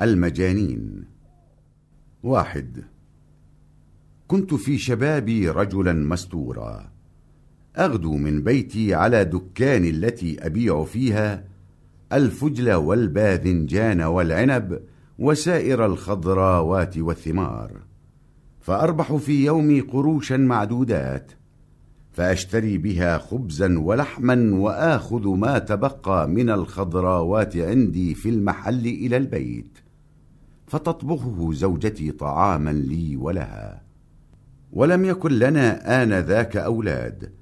المجانين. واحد. كنت في شبابي رجلا مستورا. أغدو من بيتي على دكان التي أبيع فيها الفجل والباذنجان والعنب وسائر الخضراوات والثمار. فأربح في يومي قروشا معدودات فأشتري بها خبزا ولحما وآخذ ما تبقى من الخضراوات عندي في المحل إلى البيت. فتطبخه زوجتي طعاما لي ولها. ولم يكن لنا آنذاك أولاد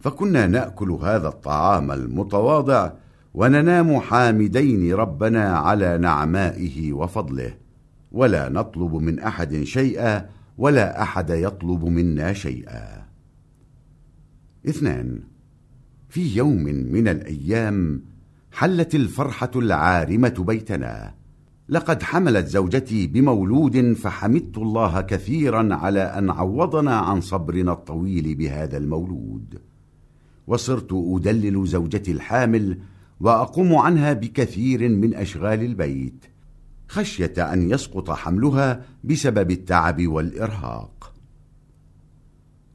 فكنا نأكل هذا الطعام المتواضع وننام حامدين ربنا على نعمائه وفضله. ولا نطلب من أحد شيئا ولا أحد يطلب منا شيئا. اثنان في يوم من الأيام حلت الفرحة العارمة بيتنا. لقد حملت زوجتي بمولود فحمدت الله كثيرا على أن عوضنا عن صبرنا الطويل بهذا المولود. وصرت أدلل زوجتي الحامل وأقوم عنها بكثير من أشغال البيت خشية أن يسقط حملها بسبب التعب والإرهاق.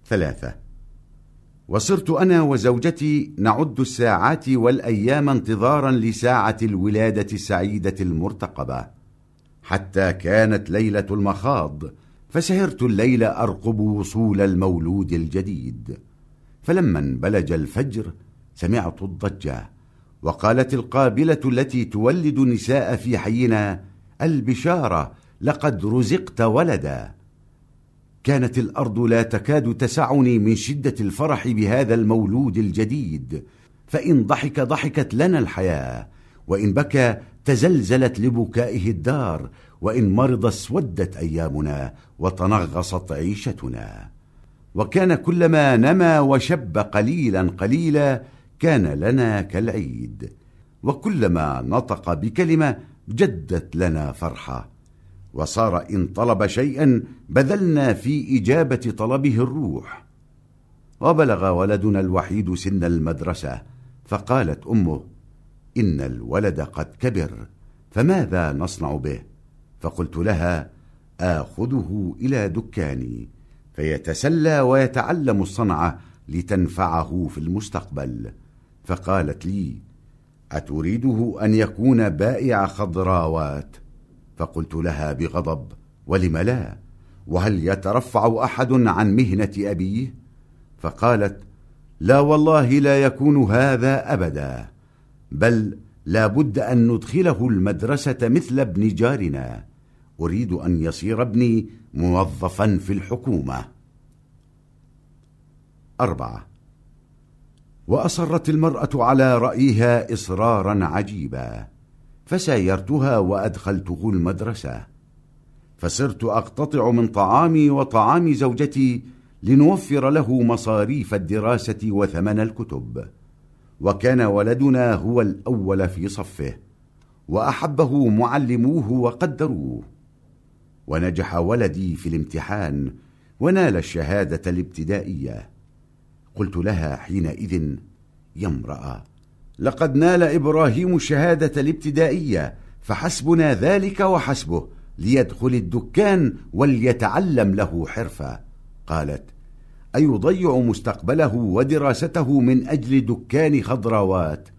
ثلاثة وصرت أنا وزوجتي نعد الساعات والأيام انتظارا لساعة الولادة السعيدة المرتقبة. حتى كانت ليلة المخاض فسهرت الليل أرقب وصول المولود الجديد. فلما انبلج الفجر سمعت الضجة وقالت القابلة التي تولد نساء في حينا البشارة لقد رزقت ولدا. كانت الأرض لا تكاد تسعني من شدة الفرح بهذا المولود الجديد. فإن ضحك ضحكت لنا الحياة وإن بكى تزلزلت لبكائه الدار وإن مرض اسودت أيامنا وتنغصت عيشتنا. وكان كلما نما وشب قليلا قليلا كان لنا كالعيد. وكلما نطق بكلمة جدت لنا فرحة. وصار إن طلب شيئا بذلنا في إجابة طلبه الروح. وبلغ ولدنا الوحيد سن المدرسة فقالت أمه إن الولد قد كبر فماذا نصنع به؟ فقلت لها آخذه إلى دكاني فيتسلى ويتعلم الصنعة لتنفعه في المستقبل. فقالت لي أتريده أن يكون بائع خضراوات؟ فقلت لها بغضب ولم لا؟ وهل يترفع أحد عن مهنة أبيه؟ فقالت لا والله لا يكون هذا أبدا بل لا بد أن ندخله المدرسة مثل ابن جارنا أريد أن يصير ابني موظفا في الحكومة. أربعة. وأصرت المرأة على رأيها إصرارا عجيبا. فسايرتها وأدخلته المدرسة. فصرت أقتطع من طعامي وطعام زوجتي لنوفر له مصاريف الدراسة وثمن الكتب. وكان ولدنا هو الأول في صفه وأحبه معلموه وقدروه. ونجح ولدي في الامتحان ونال الشهادة الابتدائية. قلت لها حينئذ يا امرأة لقد نال إبراهيم الشهادة الابتدائية فحسبنا ذلك وحسبه ليدخل الدكان وليتعلم له حرفة قالت أيضيع مستقبله ودراسته من أجل دكان خضراوات؟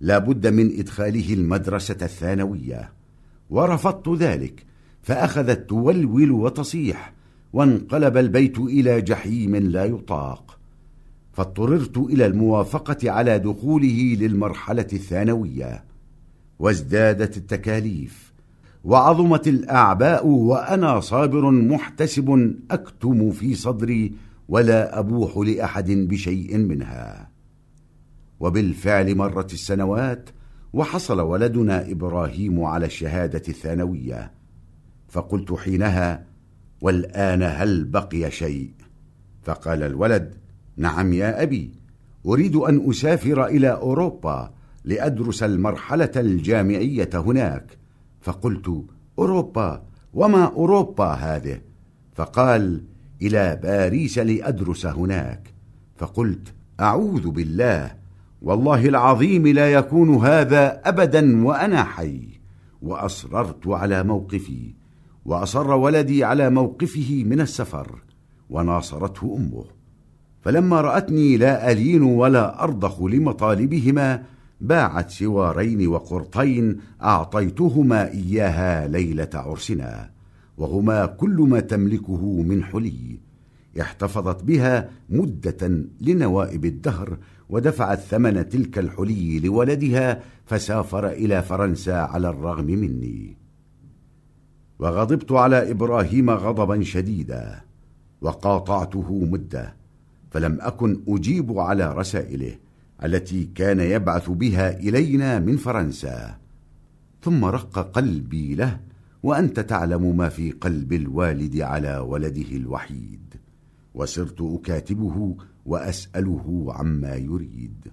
لا بد من إدخاله المدرسة الثانوية. ورفضت ذلك فأخذت تولول وتصيح وانقلب البيت إلى جحيم لا يطاق. فاضطررت إلى الموافقة على دخوله للمرحلة الثانوية وازدادت التكاليف وعظمت الأعباء وأنا صابر محتسب أكتم في صدري ولا أبوح لأحد بشيء منها. وبالفعل مرت السنوات وحصل ولدنا إبراهيم على الشهادة الثانوية فقلت حينها والآن هل بقي شيء؟ فقال الولد نعم يا أبي أريد أن أسافر إلى أوروبا لأدرس المرحلة الجامعية هناك. فقلت أوروبا؟ وما أوروبا هذه؟ فقال إلى باريس لأدرس هناك. فقلت أعوذ بالله والله العظيم لا يكون هذا أبدا وأنا حي. وأصررت على موقفي وأصر ولدي على موقفه من السفر وناصرته أمه. فلما رأتني لا ألين ولا أرضخ لمطالبهما باعت سوارين وقرطين أعطيتهما إياها ليلة عرسنا وهما كل ما تملكه من حلي. احتفظت بها مدة لنوائب الدهر ودفعت ثمن تلك الحلي لولدها فسافر إلى فرنسا على الرغم مني. وغضبت على إبراهيم غضبا شديدا وقاطعته مدة. فلم أكن أجيب على رسائله التي كان يبعث بها إلينا من فرنسا. ثم رق قلبي له وأنت تعلم ما في قلب الوالد على ولده الوحيد. وصرت أكاتبه وأسأله عما يريد.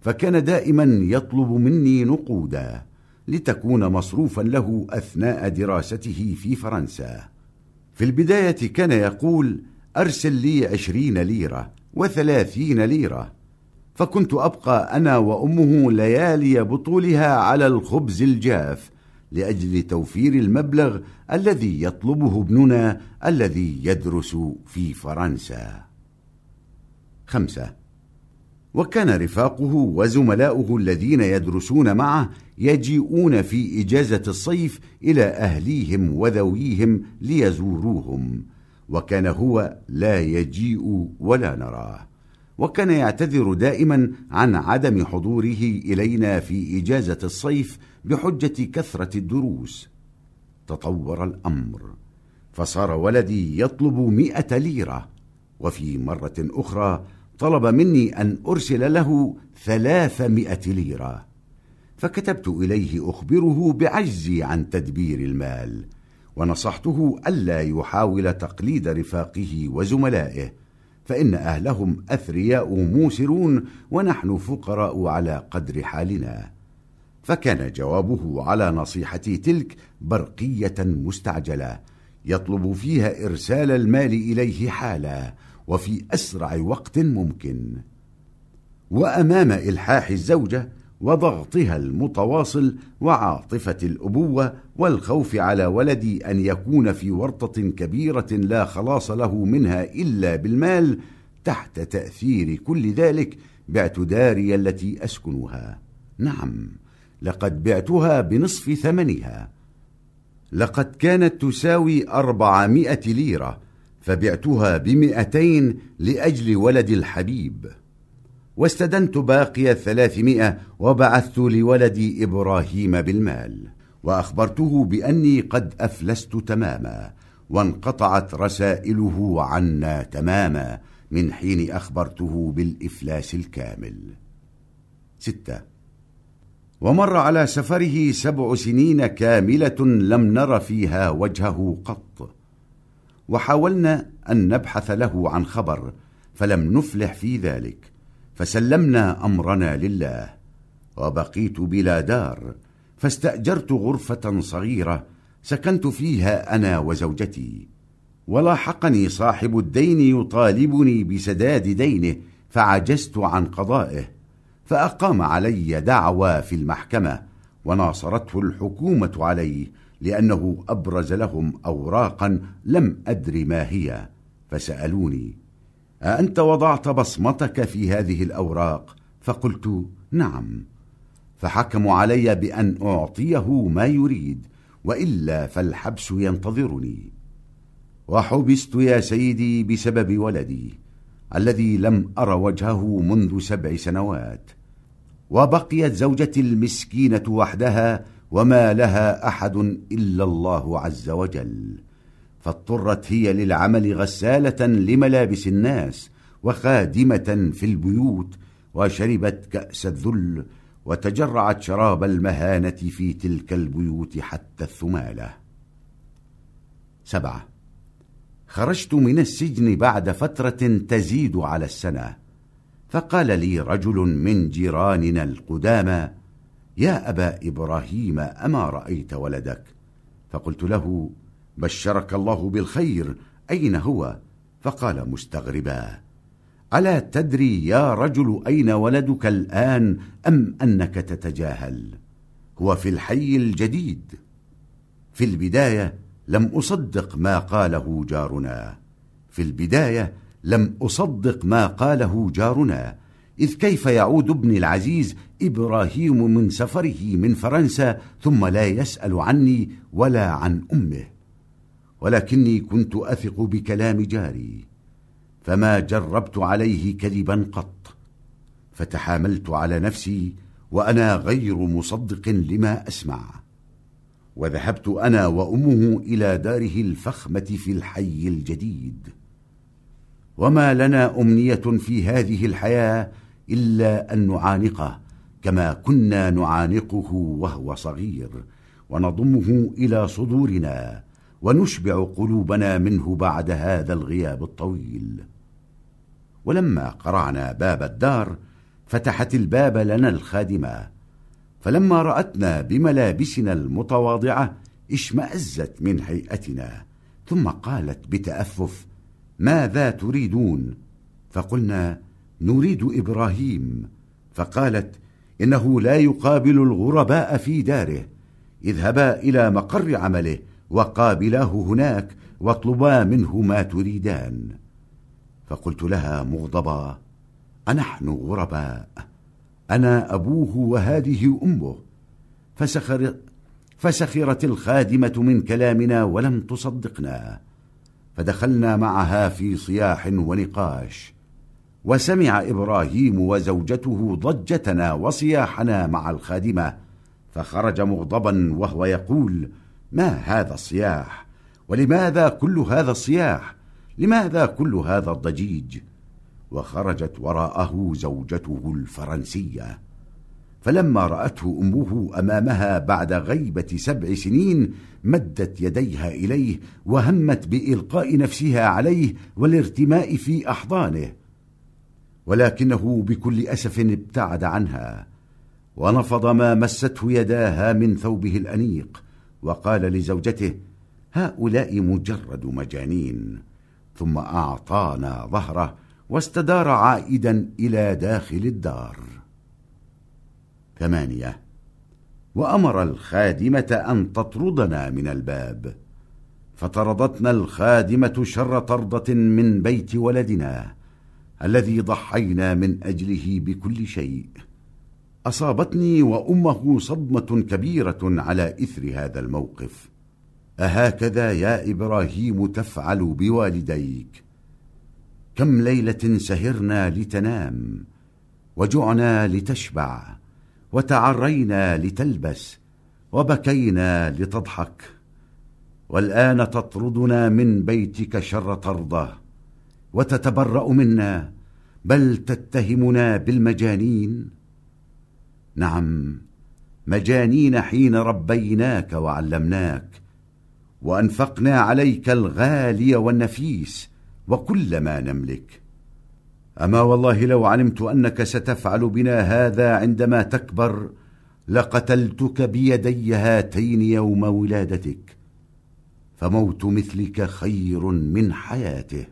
فكان دائما يطلب مني نقودا لتكون مصروفا له أثناء دراسته في فرنسا. في البداية كان يقول أرسل لي عشرين ليرة وثلاثين ليرة فكنت أبقى أنا وأمه ليالي بطولها على الخبز الجاف لأجل توفير المبلغ الذي يطلبه ابننا الذي يدرس في فرنسا. خمسة. وكان رفاقه وزملاؤه الذين يدرسون معه يجيئون في إجازة الصيف إلى أهليهم وذويهم ليزوروهم. وكان هو لا يجيء ولا نراه. وكان يعتذر دائما عن عدم حضوره إلينا في إجازة الصيف بحجة كثرة الدروس. تطور الأمر. فصار ولدي يطلب مئة ليرة. وفي مرة أخرى طلب مني أن أرسل له ثلاثمائة ليرة. فكتبت إليه أخبره بعجزي عن تدبير المال. ونصحته ألا يحاول تقليد رفاقه وزملائه فإن أهلهم أثرياء موسرون ونحن فقراء على قدر حالنا. فكان جوابه على نصيحتي تلك برقية مستعجلة يطلب فيها إرسال المال إليه حالا وفي أسرع وقت ممكن. وأمام إلحاح الزوجة وضغطها المتواصل وعاطفة الأبوة والخوف على ولدي أن يكون في ورطة كبيرة لا خلاص له منها إلا بالمال تحت تأثير كل ذلك بعت داري التي أسكنها. نعم لقد بعتها بنصف ثمنها. لقد كانت تساوي أربعمائة ليرة فبعتها بمئتين لأجل ولد الحبيب. واستدنت باقي الثلاثمائة وبعثت لولدي إبراهيم بالمال وأخبرته بأني قد أفلست تماما وانقطعت رسائله عنا تماما من حين أخبرته بالإفلاس الكامل. ستة. ومر على سفره سبع سنين كاملة لم نر فيها وجهه قط. وحاولنا أن نبحث له عن خبر فلم نفلح في ذلك. فسلمنا أمرنا لله وبقيت بلا دار فاستأجرت غرفة صغيرة سكنت فيها أنا وزوجتي. ولاحقني صاحب الدين يطالبني بسداد دينه فعجزت عن قضائه فأقام علي دعوى في المحكمة وناصرته الحكومة عليه لأنه أبرز لهم أوراقا لم أدر ما هي فسألوني أأنت وضعت بصمتك في هذه الأوراق؟ فقلت نعم. فحكموا علي بأن أعطيه ما يريد وإلا فالحبس ينتظرني. وحبست يا سيدي بسبب ولدي الذي لم أر وجهه منذ سبع سنوات. وبقيت زوجتي المسكينة وحدها وما لها أحد إلا الله عز وجل. فاضطرت هي للعمل غسالة لملابس الناس وخادمة في البيوت وشربت كأس الذل وتجرعت شراب المهانة في تلك البيوت حتى الثمالة. سبعة. خرجت من السجن بعد فترة تزيد على السنة فقال لي رجل من جيراننا القدامى يا أبا إبراهيم أما رأيت ولدك؟ فقلت له بشرك الله بالخير أين هو؟ فقال مستغربا ألا تدري يا رجل أين ولدك الآن أم أنك تتجاهل؟ هو في الحي الجديد. في البداية لم أصدق ما قاله جارنا. في البداية لم أصدق ما قاله جارنا. إذ كيف يعود ابني العزيز إبراهيم من سفره من فرنسا ثم لا يسأل عني ولا عن أمه؟ ولكني كنت أثق بكلام جاري فما جربت عليه كذبا قط. فتحاملت على نفسي وأنا غير مصدق لما أسمع. وذهبت أنا وأمه إلى داره الفخمة في الحي الجديد. وما لنا أمنية في هذه الحياة إلا أن نعانقه كما كنا نعانقه وهو صغير ونضمه إلى صدورنا. ونشبع قلوبنا منه بعد هذا الغياب الطويل. ولما قرعنا باب الدار فتحت الباب لنا الخادمة. فلما رأتنا بملابسنا المتواضعة اشمأزت من هيئتنا. ثم قالت بتأفف ماذا تريدون؟ فقلنا نريد إبراهيم. فقالت إنه لا يقابل الغرباء في داره. اذهبا إلى مقر عمله. وقابلاه هناك واطلبا منه ما تريدان. فقلت لها مغضبا أنحن غرباء أنا أبوه وهذه أمه فسخر فسخرت الخادمة من كلامنا ولم تصدقنا. فدخلنا معها في صياح ونقاش. وسمع إبراهيم وزوجته ضجتنا وصياحنا مع الخادمة فخرج مغضبا وهو يقول ما هذا الصياح؟ ولماذا كل هذا الصياح؟ لماذا كل هذا الضجيج؟ وخرجت وراءه زوجته الفرنسية. فلما رأته أمه أمامها بعد غيبة سبع سنين مدت يديها إليه وهمت بإلقاء نفسها عليه والارتماء في أحضانه. ولكنه بكل أسف ابتعد عنها. ونفض ما مسته يداها من ثوبه الأنيق. وقال لزوجته هؤلاء مجرد مجانين. ثم أعطانا ظهره واستدار عائدا إلى داخل الدار. ثمانية وأمر الخادمة أن تطردنا من الباب. فطردتنا الخادمة شر طردة من بيت ولدنا الذي ضحينا من أجله بكل شيء. أصابتني وأمه صدمة كبيرة على إثر هذا الموقف. أهكذا يا إبراهيم تفعل بوالديك. كم ليلة سهرنا لتنام وجعنا لتشبع وتعرينا لتلبس وبكينا لتضحك. والآن تطردنا من بيتك شر طرده وتتبرأ منا بل تتهمنا بالمجانين. نعم مجانين حين ربيناك وعلمناك وأنفقنا عليك الغالي والنفيس وكل ما نملك. أما والله لو علمت أنك ستفعل بنا هذا عندما تكبر لقتلتك بيدي هاتين يوم ولادتك فموت مثلك خير من حياته.